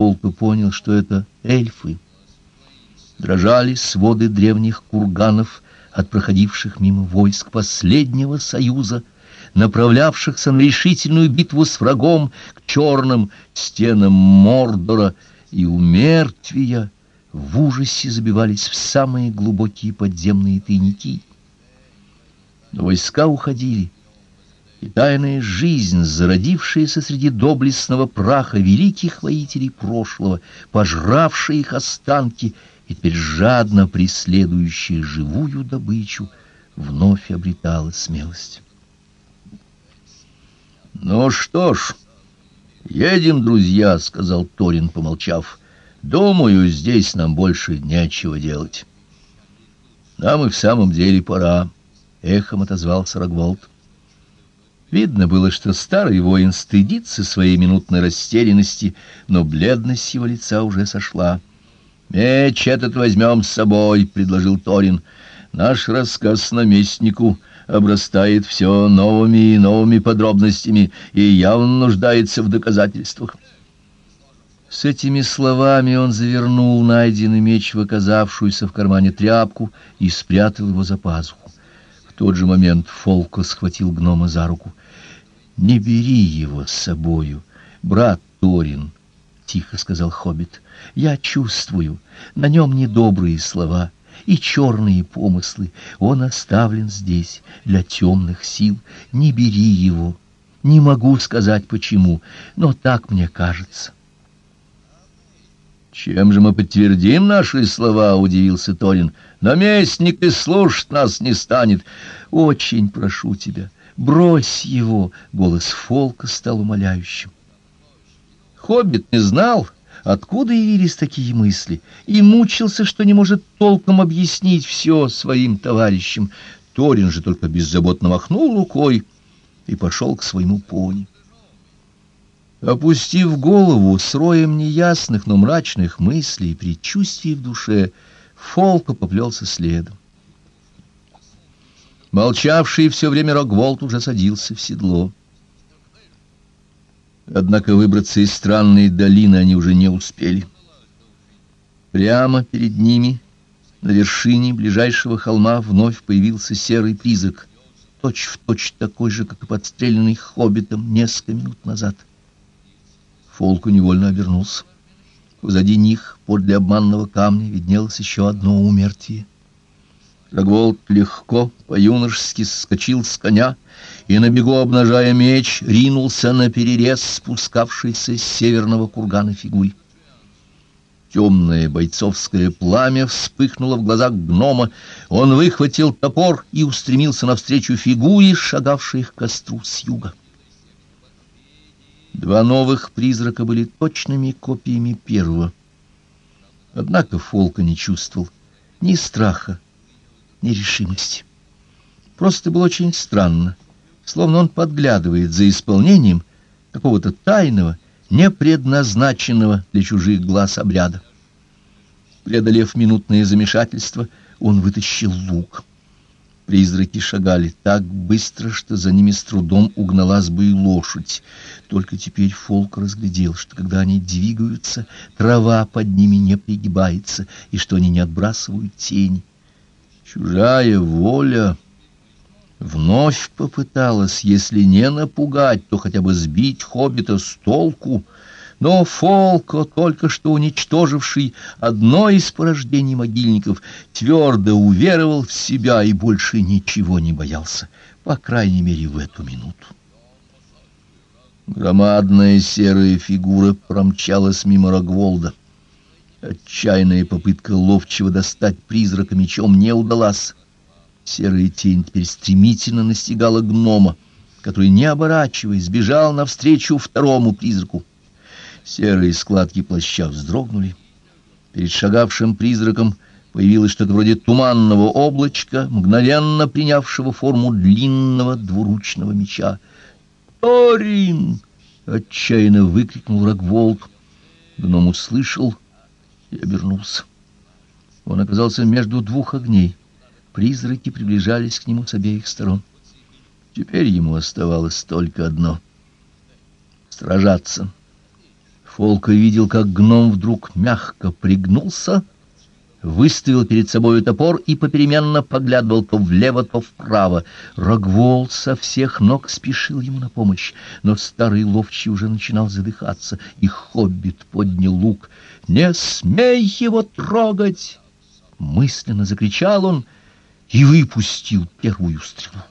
Волка понял, что это эльфы. Дрожали своды древних курганов от проходивших мимо войск последнего союза, направлявшихся на решительную битву с врагом к черным стенам Мордора, и у мертвия в ужасе забивались в самые глубокие подземные тайники. Но войска уходили, и тайная жизнь, зародившаяся среди доблестного праха великих воителей прошлого, пожравшая их останки и теперь жадно преследующая живую добычу, вновь обретала смелость. «Ну что ж, едем, друзья», — сказал Торин, помолчав. «Думаю, здесь нам больше нечего делать». «Нам и в самом деле пора», — эхом отозвался Рогволд. Видно было, что старый воин стыдится своей минутной растерянности, но бледность его лица уже сошла. «Меч этот возьмем с собой», — предложил Торин. «Наш рассказ наместнику обрастает все новыми и новыми подробностями и явно нуждается в доказательствах». С этими словами он завернул найденный меч в оказавшуюся в кармане тряпку и спрятал его за пазуху. Тот же момент Фолко схватил гнома за руку — «Не бери его с собою, брат Торин», — тихо сказал хоббит. «Я чувствую, на нем недобрые слова» и черные помыслы. Он оставлен здесь для темных сил. Не бери его. Не могу сказать почему, но так мне кажется. Чем же мы подтвердим наши слова, удивился Торин. Наместник и слушать нас не станет. Очень прошу тебя, Брось его!» — голос Фолка стал умоляющим. Хоббит не знал, откуда явились такие мысли, и мучился, что не может толком объяснить все своим товарищам. Торин же только беззаботно махнул рукой и пошел к своему пони. Опустив голову с роем неясных, но мрачных мыслей и предчувствий в душе, Фолка поплелся следом. Молчавший все время Рогволд уже садился в седло. Однако выбраться из странной долины они уже не успели. Прямо перед ними, на вершине ближайшего холма, вновь появился серый призрак, точь-в-точь точь такой же, как и подстрелянный хоббитом несколько минут назад. Фолку невольно обернулся. Позади них, подле обманного камня, виднелось еще одно умертвие. Рогволд легко, по-юношески скочил с коня и, на бегу обнажая меч, ринулся на перерез спускавшейся с северного кургана фигуре. Темное бойцовское пламя вспыхнуло в глазах гнома. Он выхватил топор и устремился навстречу фигуре, шагавшей к костру с юга. Два новых призрака были точными копиями первого. Однако Фолка не чувствовал ни страха, нерешимости. Просто было очень странно, словно он подглядывает за исполнением какого-то тайного, непредназначенного для чужих глаз обряда. Преодолев минутное замешательство, он вытащил лук. Призраки шагали так быстро, что за ними с трудом угналась бы и лошадь. Только теперь Фолк разглядел, что когда они двигаются, трава под ними не пригибается, и что они не отбрасывают тени. Чужая воля вновь попыталась, если не напугать, то хотя бы сбить хоббита с толку, но Фолко, только что уничтоживший одно из порождений могильников, твердо уверовал в себя и больше ничего не боялся, по крайней мере, в эту минуту. Громадная серая фигура промчалась мимо Рогволда. Отчаянная попытка ловчего достать призрака мечом не удалась. Серая тень теперь стремительно настигала гнома, который, не оборачиваясь, бежал навстречу второму призраку. Серые складки плаща вздрогнули. Перед шагавшим призраком появилось что-то вроде туманного облачка, мгновенно принявшего форму длинного двуручного меча. «Торин!» — отчаянно выкрикнул Рогволд. Гном услышал и обернулся. Он оказался между двух огней. Призраки приближались к нему с обеих сторон. Теперь ему оставалось только одно — сражаться. Фолка видел, как гном вдруг мягко пригнулся, выставил перед собой топор и попеременно поглядывал то влево, то вправо. Рогвол со всех ног спешил ему на помощь, но старый ловчий уже начинал задыхаться, и хоббит поднял лук. «Не смей его трогать!» Мысленно закричал он и выпустил первую стрелу.